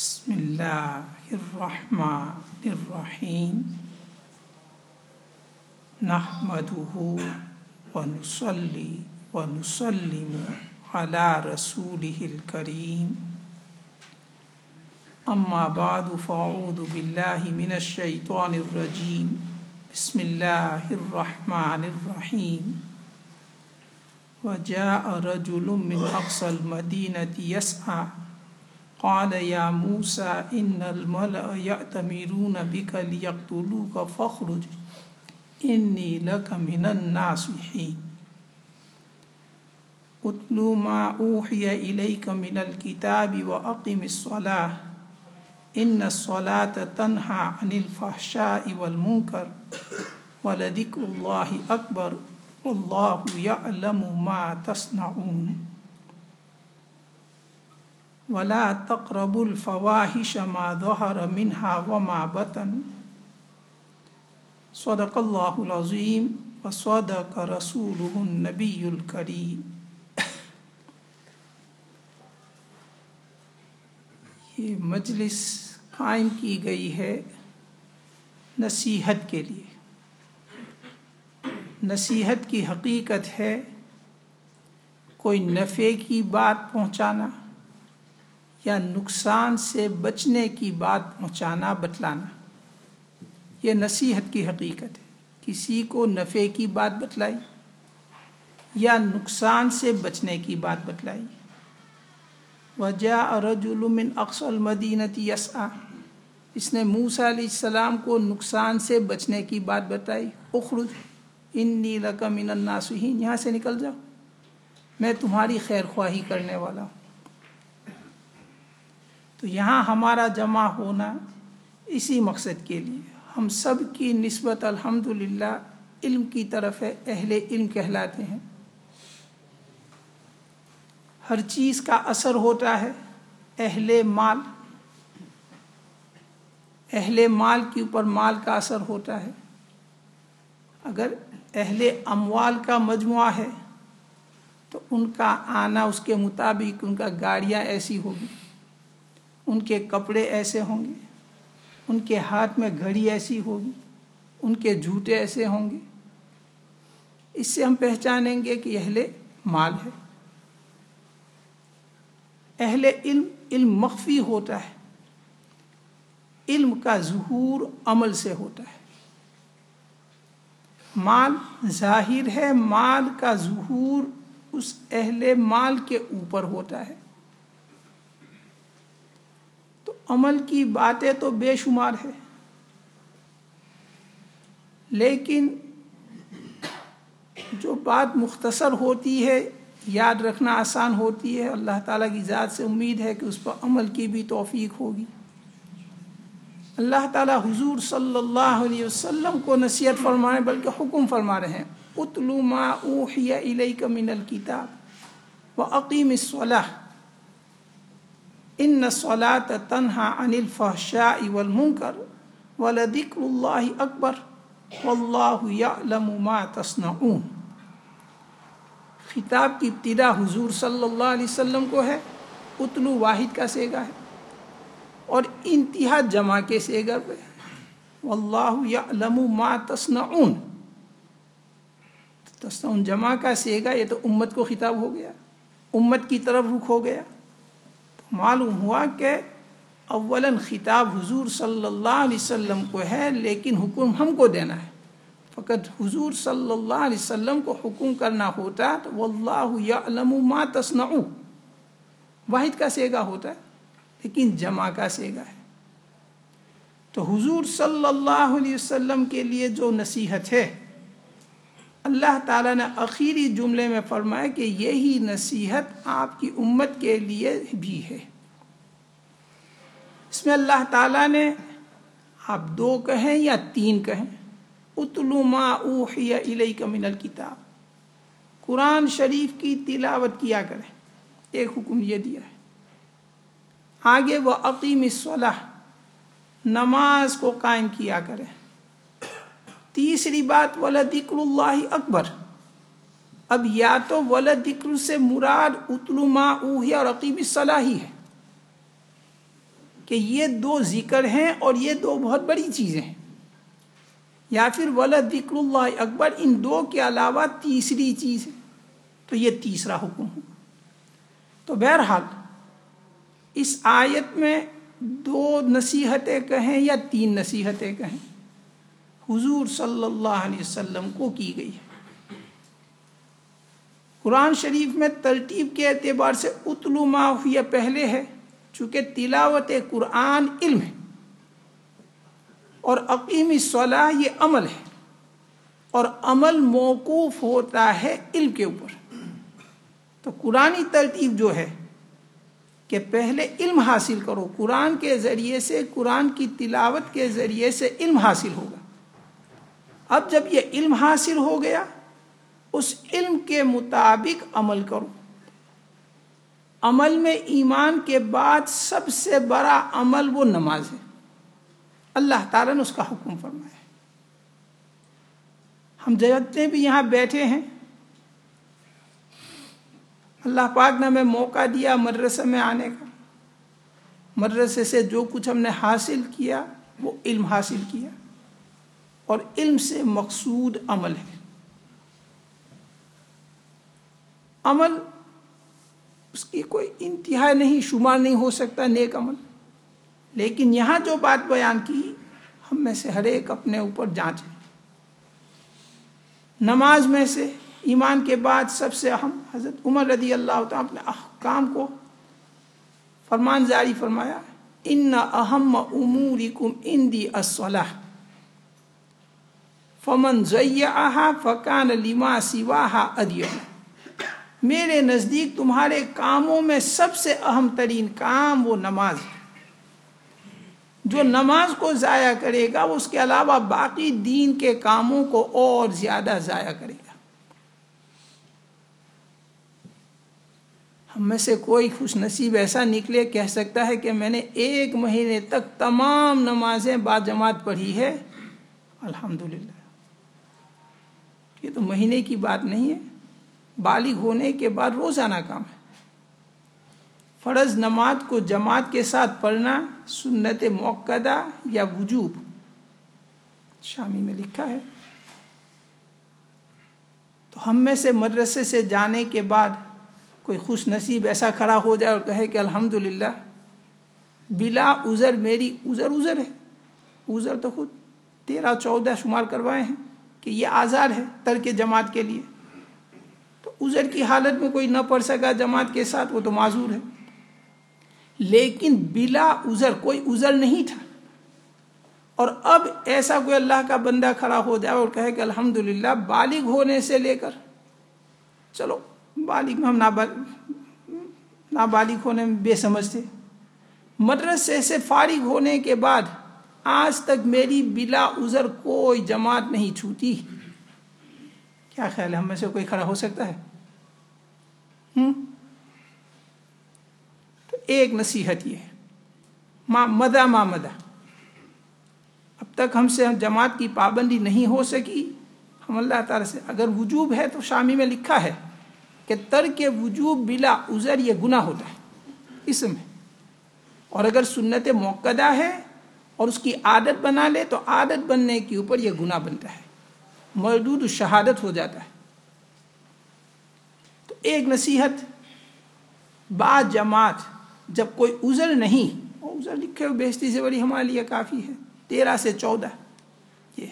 بسم الله الرحمن الرحيم نحمده ونصلي ونسلم على رسوله الكريم أما بعد فأعوذ بالله من الشيطان الرجيم بسم الله الرحمن الرحيم وجاء رجل من أقصى المدينة يسعى قال يا موسى إن الملأ يأتمرون بك ليقتلوك فاخرج إني لك من الناصحين. اتل ما أوحي إليك من الكتاب وأقم الصلاة. إن الصلاة تنهى عن الفحشاء والمنكر ولذكر الله أكبر والله يعلم ما تصنعون. ولا تقربوا الفواحش ما ظهر منها وما بطن. صدق الله العظيم وصدق رسوله النبي الكريم. یہ مجلس قائم کی گئی ہے نصیحت کے لیے. نصیحت کی حقیقت ہے کوئی نفع کی بات پہنچانا. یا نقصان سے بچنے کی بات پہنچانا، بتلانا۔ یہ نصیحت کی حقیقت ہے۔ کسی کو نفع کی بات بتلائی یا نقصان سے بچنے کی بات بتلائی۔ وجہ رجل من اقصى المدینتی یسعا اس نے موسیٰ علیہ السلام کو نقصان سے بچنے کی بات بتائی اخرج انی لک من الناسحین یہاں سے نکل جاؤ۔ میں تمہاری خیر خواہی کرنے والا ہوں۔ تو یہاں ہمارا جمع ہونا اسی مقصد کے لیے۔ ہم سب کی نسبت الحمدللہ علم کی طرف ہے، اہل علم کہلاتے ہیں۔ ہر چیز کا اثر ہوتا ہے، اہل مال۔ اہل مال کے اوپر مال کا اثر ہوتا ہے۔ اگر اہل اموال کا مجموعہ ہے، تو ان کا آنا اس کے مطابق ان کا گاڑیاں ایسی ہوگی۔ ان کے کپڑے ایسے ہوں گے، ان کے ہاتھ میں گھڑی ایسی ہوگی، ان کے جوتے ایسے ہوں گے۔ اس سے ہم پہچانیں گے کہ اہل مال ہے۔ اہل علم علم مخفی ہوتا ہے۔ علم کا ظہور عمل سے ہوتا ہے۔ مال ظاہر ہے، مال کا ظہور اس اہل مال کے اوپر ہوتا ہے تو عمل کی باتیں تو بے شمار ہے لیکن جو بات مختصر ہوتی ہے، یاد رکھنا آسان ہوتی ہے۔ اللہ تعالیٰ کی ذات سے امید ہے کہ اس پر عمل کی بھی توفیق ہوگی۔ اللہ تعالیٰ حضور صلی اللہ علیہ وسلم کو نصیحت فرمائے، بلکہ حکم فرما رہے ہیں۔ اتلو ما اوحی الیک من الکتاب و عقیم الصلاح ان الصلاة تنہا عن الفحشاء والمنکر ولذکر اللہ اکبر واللہ یعلم ما تصنعون۔ خطاب کی ابتدا حضور صلی اللہ علیہ وسلم کو ہے، اتلو واحد کا سیگا ہے اور انتہا جمع کے سیگر پہ واللہ یعلم ما تصنعون۔ تصنعون جمع کا سیگا، یہ تو امت کو خطاب ہو گیا۔ امت کی طرف رخ ہو گیا۔ معلوم ہوا کہ اولا خطاب حضور صلی اللہ علیہ وسلم کو ہے، لیکن حکم ہم کو دینا ہے۔ فقط حضور صلی اللہ علیہ وسلم کو حکم کرنا ہوتا تو واللہ یعلم ما تصنعون واحد کا سیگا ہوتا ہے، لیکن جمع کا سیگا ہے۔ تو حضور صلی اللہ علیہ وسلم کے لیے جو نصیحت ہے اللہ تعالیٰ نے اخیری جملے میں فرمایا کہ یہی نصیحت آپ کی امت کے لیے بھی ہے۔ اس میں اللہ تعالیٰ نے آپ دو کہیں یا تین کہیں، اتلو ما اوحی الیک من الکتاب۔ قرآن شریف کی تلاوت کیا کریں، ایک حکم یہ دیا ہے۔ آگے وہ عقیم صلاح نماز کو قائم کیا کرے تیسری بات ولدکر اللہ اکبر اب یا تو ولدکر سے مراد اتلو ما اوہی اور عقیم صلاح ہی ہے۔ کہ یہ دو ذکر ہیں اور یہ دو بہت بڑی چیزیں ہیں۔ یا پھر ولد ذکر اللہ اکبر ان دو کے علاوہ تیسری چیز ہے۔ تو یہ تیسرا حکم ہو تو بہرحال، اس آیت میں دو نصیحتیں کہیں یا تین نصیحتیں کہیں۔ حضور صلی اللہ علیہ وسلم کو کی گئی ہے۔ قرآن شریف میں ترتیب کے اعتبار سے اتلو ما ہوئی پہلے ہے، چونکہ تلاوت قرآن علم ہے۔ اور عقیمی صلاح یہ عمل ہے۔ اور عمل موقوف ہوتا ہے علم کے اوپر۔ تو قرآن ترتیب جو ہے کہ پہلے علم حاصل کرو، قرآن کے ذریعے سے، قرآن کی تلاوت کے ذریعے سے علم حاصل ہوگا۔ اب جب یہ علم حاصل ہو گیا، اس علم کے مطابق عمل کرو۔ عمل میں ایمان کے بعد سب سے بڑا عمل وہ نماز ہے۔ اللہ تعالیٰ نے اس کا حکم فرمایا ہم جتنے بھی یہاں بیٹھے ہیں۔ اللہ پاک نے ہمیں موقع دیا مدرسے میں آنے کا۔ مدرسے سے جو کچھ ہم نے حاصل کیا، وہ علم حاصل کیا۔ اور علم سے مقصود عمل ہے۔ عمل، اس کی کوئی انتہا نہیں، شمار نہیں ہو سکتا نیک عمل۔ لیکن یہاں جو بات بیان کی، ہم میں سے ہر ایک اپنے اوپر جانچ ہے۔ نماز میں سے ایمان کے بعد سب سے اہم، حضرت عمر رضی اللہ تعالیٰ اپنے احکام کو فرمان جاری فرمایا، ان اہم امور کم ان دی اسلح فمن ضیہ فقان لما سواہا ادیہ میرے نزدیک تمہارے کاموں میں سب سے اہم ترین کام وہ نماز ہے۔ جو نماز کو ضائع کرے گا، اس کے علاوہ باقی دین کے کاموں کو اور زیادہ ضائع کرے گا۔ ہم میں سے کوئی خوش نصیب ایسا نکلے، کہہ سکتا ہے کہ میں نے ایک مہینے تک تمام نمازیں با جماعت پڑھی ہے۔ الحمدللہ۔ یہ تو مہینے کی بات نہیں ہے۔ بالغ ہونے کے بعد روزانہ کام ہے۔ فرض نماز کو جماعت کے ساتھ پڑھنا سنت موقع یا وجوب۔ شامی میں لکھا ہے۔ تو ہم میں سے مدرسے سے جانے کے بعد کوئی خوش نصیب ایسا کھڑا ہو جائے اور کہے کہ الحمدللہ، بلا عذر میری عذر عذر ہے۔ عذر تو خود تیرہ، چودہ شمار کروائے ہیں۔ کہ یہ آزاد ہے ترک جماعت کے لیے۔ تو عذر کی حالت میں کوئی نہ پڑھ سکا جماعت کے ساتھ، وہ تو معذور ہے۔ لیکن بلا عذر، کوئی عذر نہیں تھا۔ اور اب ایسا کوئی اللہ کا بندہ کھڑا ہو جائے اور کہے کہ الحمدللہ، بالغ ہونے سے لے کر۔ چلو، بالغ میں ہم نابالغ ہونے میں بے سمجھ تھے مدرسے سے فارغ ہونے کے بعد آج تک میری بلا عذر کوئی جماعت نہیں چھوٹی۔ کیا خیال ہے ہم میں سے کوئی کھڑا ہو سکتا ہے؟ ہوں تو ایک نصیحت یہ ہے۔ ماں مدہ ماں مدہ۔ اب تک ہم سے جماعت کی پابندی نہیں ہو سکی۔ ہم اللہ تعالیٰ سے اگر وجوب ہے تو شامی میں لکھا ہے کہ ترک وجوب بلا عذر یہ گناہ ہوتا ہے۔ اس میں اور اگر سنت موقع ہے اور اس کی عادت بنا لے تو عادت بننے کے اوپر یہ گناہ بنتا ہے۔ مردود شہادت ہو جاتا ہے۔ تو ایک نصیحت، با جماعت، جب کوئی عذر نہیں عذر لکھے ہوئے بیشتی سے بڑی ہمارے لیے کافی ہے، تیرہ سے چودہ، یہ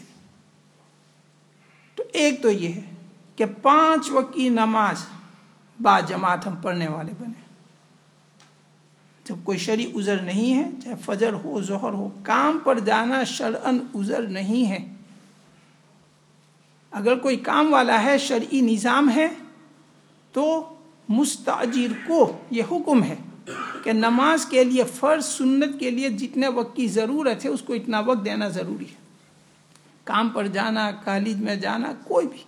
تو ایک تو یہ ہے کہ پانچ وقت کی نماز با جماعت ہم پڑھنے والے بنے جب کوئی شرع عذر نہیں ہے، چاہے فجر ہو، ظہر ہو، کام پر جانا شرعن عذر نہیں ہے۔ اگر کوئی کام والا ہے، شرعی نظام ہے، تو مستعجر کو یہ حکم ہے کہ نماز کے لیے، فرض سنت کے لیے جتنے وقت کی ضرورت ہے، اس کو اتنا وقت دینا ضروری ہے۔ کام پر جانا، کالج میں جانا، کوئی بھی،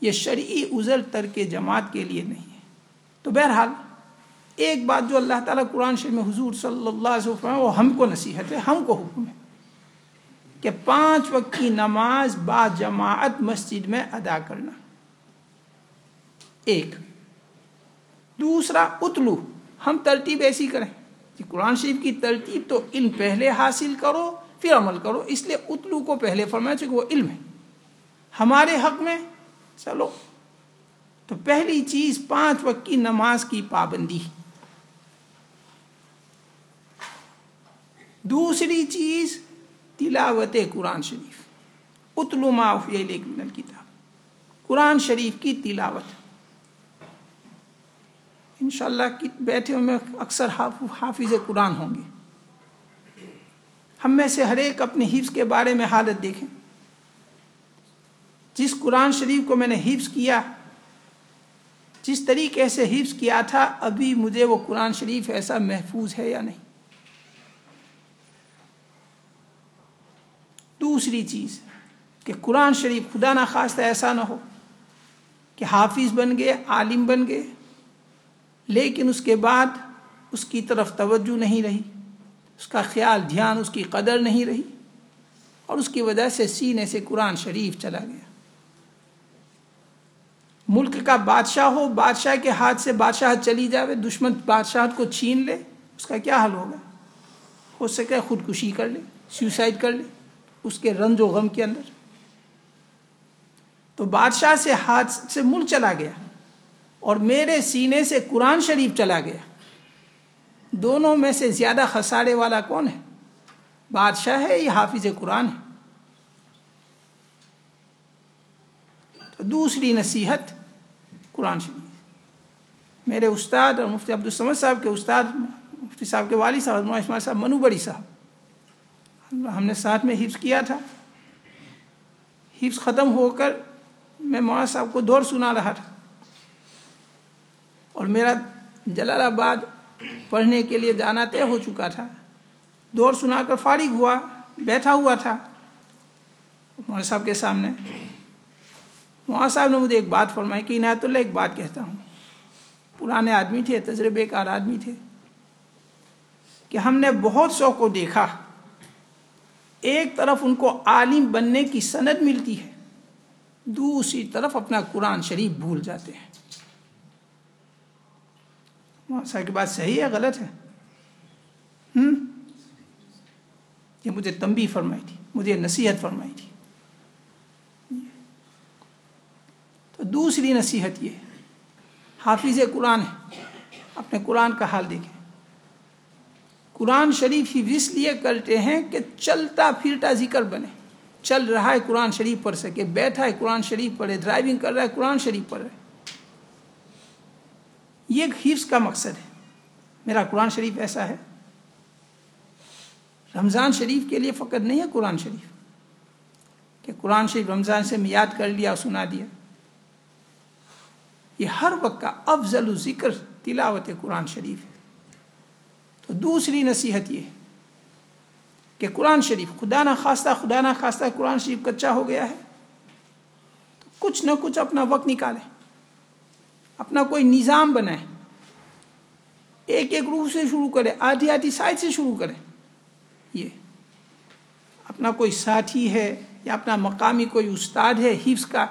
یہ شرعی عذر تر کے جماعت کے لیے نہیں ہے۔ تو بہرحال ایک بات جو اللہ تعالیٰ قرآن شریف میں حضور صلی اللہ علیہ وسلم وہ ہم کو نصیحت ہے، ہم کو حکم ہے کہ پانچ وقت کی نماز با جماعت مسجد میں ادا کرنا۔ ایک۔ دوسرا، اتلو۔ ہم ترتیب ایسی کریں کہ قرآن شریف کی ترتیب تو علم پہلے حاصل کرو، پھر عمل کرو۔ اس لیے اتلو کو پہلے فرمایا، چونکہ وہ علم ہے۔ ہمارے حق میں، چلو۔ تو پہلی چیز پانچ وقت کی نماز کی پابندی۔ دوسری چیز تلاوت قرآن شریف۔ اتلو معافی من الکتاب۔ قرآن شریف کی تلاوت۔ انشاءاللہ بیٹھے میں اکثر حافظ قرآن ہوں گے۔ ہم میں سے ہر ایک اپنے حفظ کے بارے میں حالت دیکھیں۔ جس قرآن شریف کو میں نے حفظ کیا، جس طریقے سے حفظ کیا تھا، ابھی مجھے وہ قرآن شریف ایسا محفوظ ہے یا نہیں۔ دوسری چیز کہ قرآن شریف خدا نہ خواستہ ایسا نہ ہو کہ حافظ بن گئے، عالم بن گئے، لیکن اس کے بعد اس کی طرف توجہ نہیں رہی، اس کا خیال، دھیان، اس کی قدر نہیں رہی اور اس کی وجہ سے سینے سے قرآن شریف چلا گیا۔ ملک کا بادشاہ ہو، بادشاہ کے ہاتھ سے بادشاہ چلی جاوے، دشمن بادشاہ کو چھین لے، اس کا کیا حل ہوگا؟ ہو سکے خودکشی کر لے سوسائڈ کر لے۔ اس کے رنج و غم کے اندر۔ تو بادشاہ سے ہاتھ سے ملک چلا گیا اور میرے سینے سے قرآن شریف چلا گیا۔ دونوں میں سے زیادہ خسارے والا کون ہے؟ بادشاہ ہے یا حافظ قرآن ہے۔ تو دوسری نصیحت قرآن شریف۔ میرے استاد اور مفتی عبدالسمد صاحب کے استاد، مفتی صاحب کے والد صاحب اسماعیل صاحب منو بڑی صاحب۔ ہم نے ساتھ میں حفظ کیا تھا۔ حفظ ختم ہو کر میں مولانا صاحب کو دور سنا رہا تھا۔ اور میرا جلال آباد پڑھنے کے لیے جانا طے ہو چکا تھا۔ دور سنا کر فارغ ہوا، بیٹھا ہوا تھا۔ مولانا صاحب کے سامنے۔ مولانا صاحب نے مجھے ایک بات فرمائی کہ عنایت اللہ ایک بات کہتا ہوں۔ پرانے آدمی تھے، تجربے کار آدمی تھے۔ کہ ہم نے بہت سو کو دیکھا۔ ایک طرف ان کو عالم بننے کی سند ملتی ہے، دوسری طرف اپنا قرآن شریف بھول جاتے ہیں۔ صاحب کی بات صحیح ہے، غلط ہے؟ ہم؟ یہ مجھے تنبی فرمائی تھی، مجھے نصیحت فرمائی تھی۔ تو دوسری نصیحت یہ، حافظ قرآن ہے، اپنے قرآن کا حال دیکھیں۔ قرآن شریف ہی اس لیے کرتے ہیں کہ چلتا پھرتا ذکر بنے۔ چل رہا ہے قرآن شریف پڑھ سکے، بیٹھا ہے قرآن شریف پڑھے ڈرائیونگ کر رہا ہے قرآن شریف پڑھ رہے یہ ایک حفظ کا مقصد ہے۔ میرا قرآن شریف ایسا ہے۔ رمضان شریف کے لیے فقط نہیں ہے قرآن شریف۔ کہ قرآن شریف رمضان سے میں یاد کر لیا اور سنا دیا۔ یہ ہر وقت کا افضل ذکر تلاوت قرآن شریف ہے۔ دوسری نصیحت یہ کہ قرآن شریف، خدا نہ خواستہ خدا نہ خواستہ قرآن شریف کچا ہو گیا ہے، تو کچھ نہ کچھ اپنا وقت نکالیں، اپنا کوئی نظام بنائیں، ایک ایک روح سے شروع کرے آدھی آدھی سائڈ سے شروع کریں، یہ اپنا کوئی ساتھی ہے یا اپنا مقامی کوئی استاد ہے حفظ کا،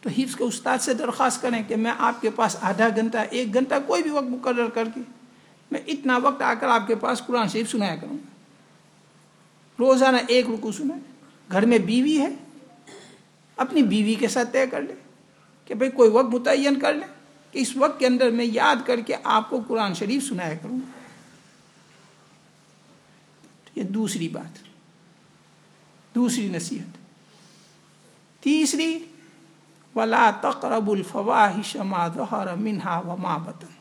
تو حفظ کے استاد سے درخواست کریں کہ میں آپ کے پاس آدھا گھنٹہ، ایک گھنٹہ کوئی بھی وقت مقرر کر کے میں اتنا وقت آ کر آپ کے پاس قرآن شریف سنایا کروں گا۔ روزانہ ایک رکو سنائے گھر میں بیوی ہے۔ اپنی بیوی کے ساتھ طے کر لے کہ بھئی کوئی وقت متعین کر لیں کہ اس وقت کے اندر میں یاد کر کے آپ کو قرآن شریف سنایا کروں گا۔ یہ دوسری بات۔ دوسری نصیحت۔ تیسری، ولا تقرب الفواحش ما ظهر منها وما بطن۔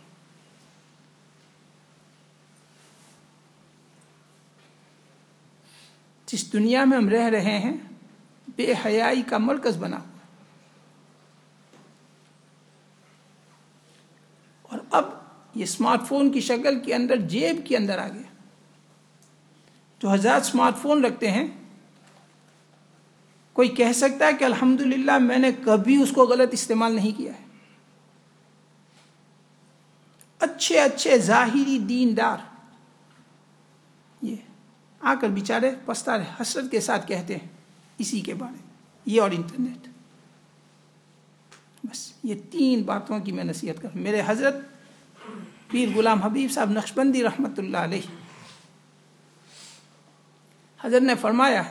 جس دنیا میں ہم رہ رہے ہیں، بے حیائی کا مرکز بنا ہوا۔ اور اب یہ اسمارٹ فون کی شکل کے اندر، جیب کے اندر آ گیا جو ہزار اسمارٹ فون رکھتے ہیں۔ کوئی کہہ سکتا ہے کہ الحمدللہ میں نے کبھی اس کو غلط استعمال نہیں کیا ہے۔ اچھے اچھے ظاہری دیندار۔ آ کر بیچارے پستار حسرت کے ساتھ کہتے ہیں، اسی کے بارے یہ اور انٹرنیٹ۔ بس، یہ تین باتوں کی میں نصیحت کروں میرے حضرت پیر غلام حبیب صاحب نقشبندی رحمۃ اللہ علیہ، حضرت نے فرمایا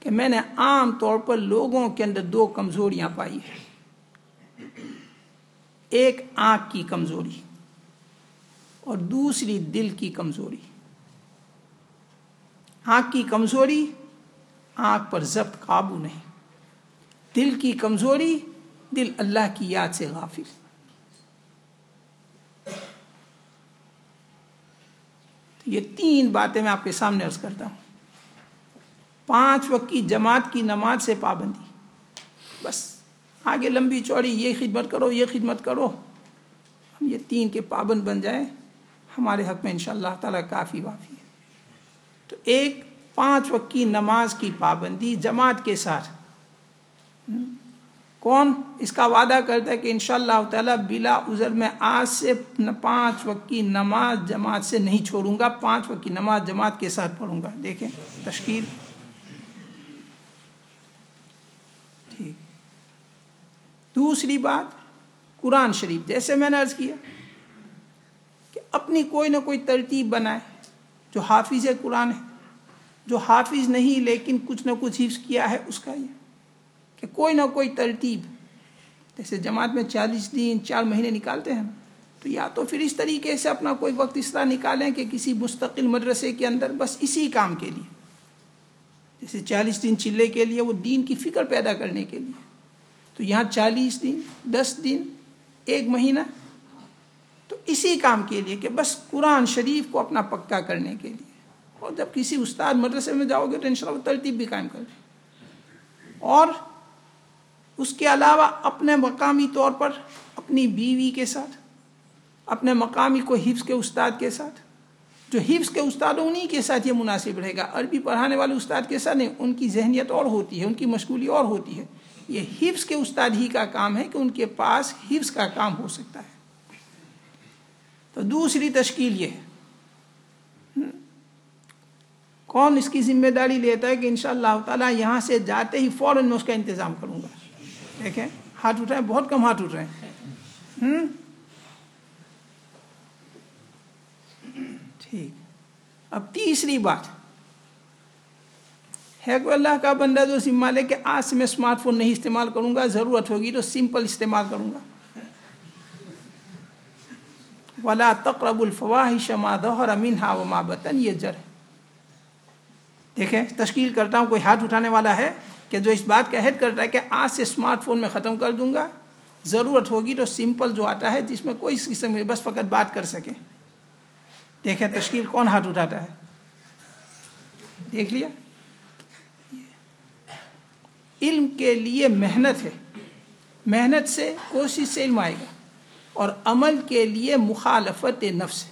کہ میں نے عام طور پر لوگوں کے اندر دو کمزوریاں پائی ہیں۔ ایک آنکھ کی کمزوری اور دوسری دل کی کمزوری۔ آنکھ کی کمزوری، آنکھ پر ضبط قابو نہیں۔ دل کی کمزوری، دل اللہ کی یاد سے غافل۔ یہ تین باتیں میں آپ کے سامنے عرض کرتا ہوں۔ پانچ وقت کی جماعت کی نماز سے پابندی۔ بس، آگے لمبی چوڑی، یہ خدمت کرو، یہ خدمت کرو۔ ہم یہ تین کے پابند بن جائیں، ہمارے حق میں انشاءاللہ اللہ تعالیٰ کافی وافی۔ ہے تو ایک پانچ وقت کی نماز کی پابندی جماعت کے ساتھ۔ کون اس کا وعدہ کرتا ہے کہ انشاءاللہ اللہ تعالیٰ بلا عذر میں آج سے پانچ وقت کی نماز جماعت سے نہیں چھوڑوں گا، پانچ وقت کی نماز جماعت کے ساتھ پڑھوں گا۔ دیکھیں، تشکیل۔ ٹھیک۔ دوسری بات، قرآن شریف۔ جیسے میں نے عرض کیا کہ اپنی کوئی نہ کوئی ترتیب بنائے۔ جو حافظ قرآن ہے، جو حافظ نہیں لیکن کچھ نہ کچھ حفظ کیا ہے، اس کا یہ کہ کوئی نہ کوئی ترتیب۔ جیسے جماعت میں چالیس دن، چار مہینے نکالتے ہیں، تو یا تو پھر اس طریقے سے اپنا کوئی وقت اس طرح نکالیں کہ کسی مستقل مدرسے کے اندر بس اسی کام کے لیے۔ جیسے چالیس دن چلے کے لیے، وہ دین کی فکر پیدا کرنے کے لیے۔ تو یہاں چالیس دن، دس دن، ایک مہینہ تو اسی کام کے لیے کہ بس قرآن شریف کو اپنا پکا کرنے کے لیے۔ اور جب کسی استاد مدرسے میں جاؤ گے تو ان شاء اللہ ترتیب بھی قائم کر دیں۔ اور اس کے علاوہ اپنے مقامی طور پر اپنی بیوی کے ساتھ، اپنے مقامی کو حفظ کے استاد کے ساتھ۔ جو حفظ کے استاد انہیں کے ساتھ یہ مناسب رہے گا۔ عربی پڑھانے والے استاد کے ساتھ نہیں، ان کی ذہنیت اور ہوتی ہے، ان کی مشغولی اور ہوتی ہے۔ یہ حفظ کے استاد ہی کا کام ہے کہ ان کے پاس حفظ کا کام ہو سکتا ہے۔ تو دوسری تشکیل یہ ہے۔ کون اس کی ذمہ داری لیتا ہے کہ انشاءاللہ اللہ تعالیٰ یہاں سے جاتے ہی فوراً میں اس کا انتظام کروں گا۔ دیکھیں، ہاتھ اٹھائیں بہت کم ہاتھ اٹھ رہے ہیں۔ ٹھیک۔ اب تیسری بات۔ ہے کہ اللہ کا بندہ جو ذمہ لے کہ آج سے میں اسمارٹ فون نہیں استعمال کروں گا، ضرورت ہوگی تو سمپل استعمال کروں گا۔ ولا تقرب الفواحش ما ظهر منها وما بطن، یہ جر ہے۔ دیکھیں، تشکیل کرتا ہوں، کوئی ہاتھ اٹھانے والا ہے کہ جو اس بات کا عہد کرتا ہے کہ آج سے اسمارٹ فون میں ختم کر دوں گا، ضرورت ہوگی تو سمپل جو آتا ہے، جس میں کوئی قسم میں بس فقط بات کر سکے۔ دیکھیں، تشکیل کون ہاتھ اٹھاتا ہے؟ دیکھ لیا۔ علم کے لیے محنت ہے۔ محنت سے، کوشش سے علم آئے گا۔ اور عمل کے لیے مخالفت نفس ہے۔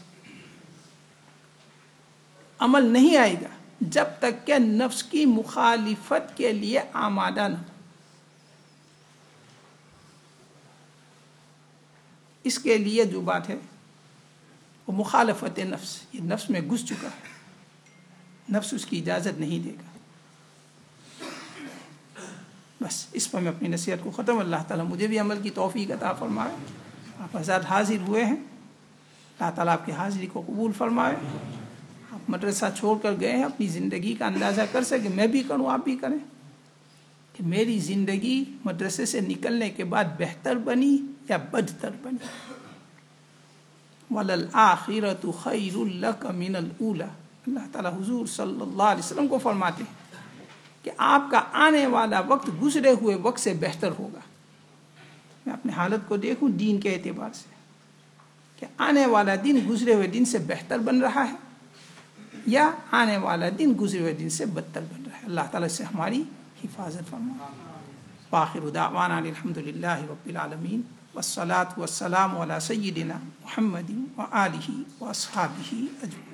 عمل نہیں آئے گا جب تک کہ نفس کی مخالفت کے لیے آمادہ نہ اس کے لیے جو بات ہے وہ مخالفت نفس، یہ نفس میں گھس چکا ہے۔ نفس اس کی اجازت نہیں دے گا۔ بس، اس پر میں اپنی نصیحت کو ختم۔ اللہ تعالیٰ مجھے بھی عمل کی توفیق عطا فرمائے۔ آپ حضرات حاضر ہوئے ہیں۔ اللہ تعالیٰ آپ کی حاضری کو قبول فرمائے۔ آپ مدرسہ چھوڑ کر گئے ہیں، اپنی زندگی کا اندازہ کر سکے میں بھی کروں، آپ بھی کریں۔ کہ میری زندگی مدرسے سے نکلنے کے بعد بہتر بنی یا بدتر بنی؟ وللآخرت خیر الک من الاولا اللہ تعالیٰ حضور صلی اللہ علیہ وسلم کو فرماتے ہیں کہ آپ کا آنے والا وقت گزرے ہوئے وقت سے بہتر ہوگا۔ میں اپنے حالت کو دیکھوں دین کے اعتبار سے کہ آنے والا دن گزرے ہوئے دن سے بہتر بن رہا ہے یا آنے والا دن گزرے ہوئے دن سے بدتر بن رہا ہے۔ اللہ تعالیٰ سے ہماری حفاظت فرما باخر دعوانا الحمد للہ رب العالمین والصلاة والسلام على سیدنا محمد و آلہ و اصحابہ اجمعین۔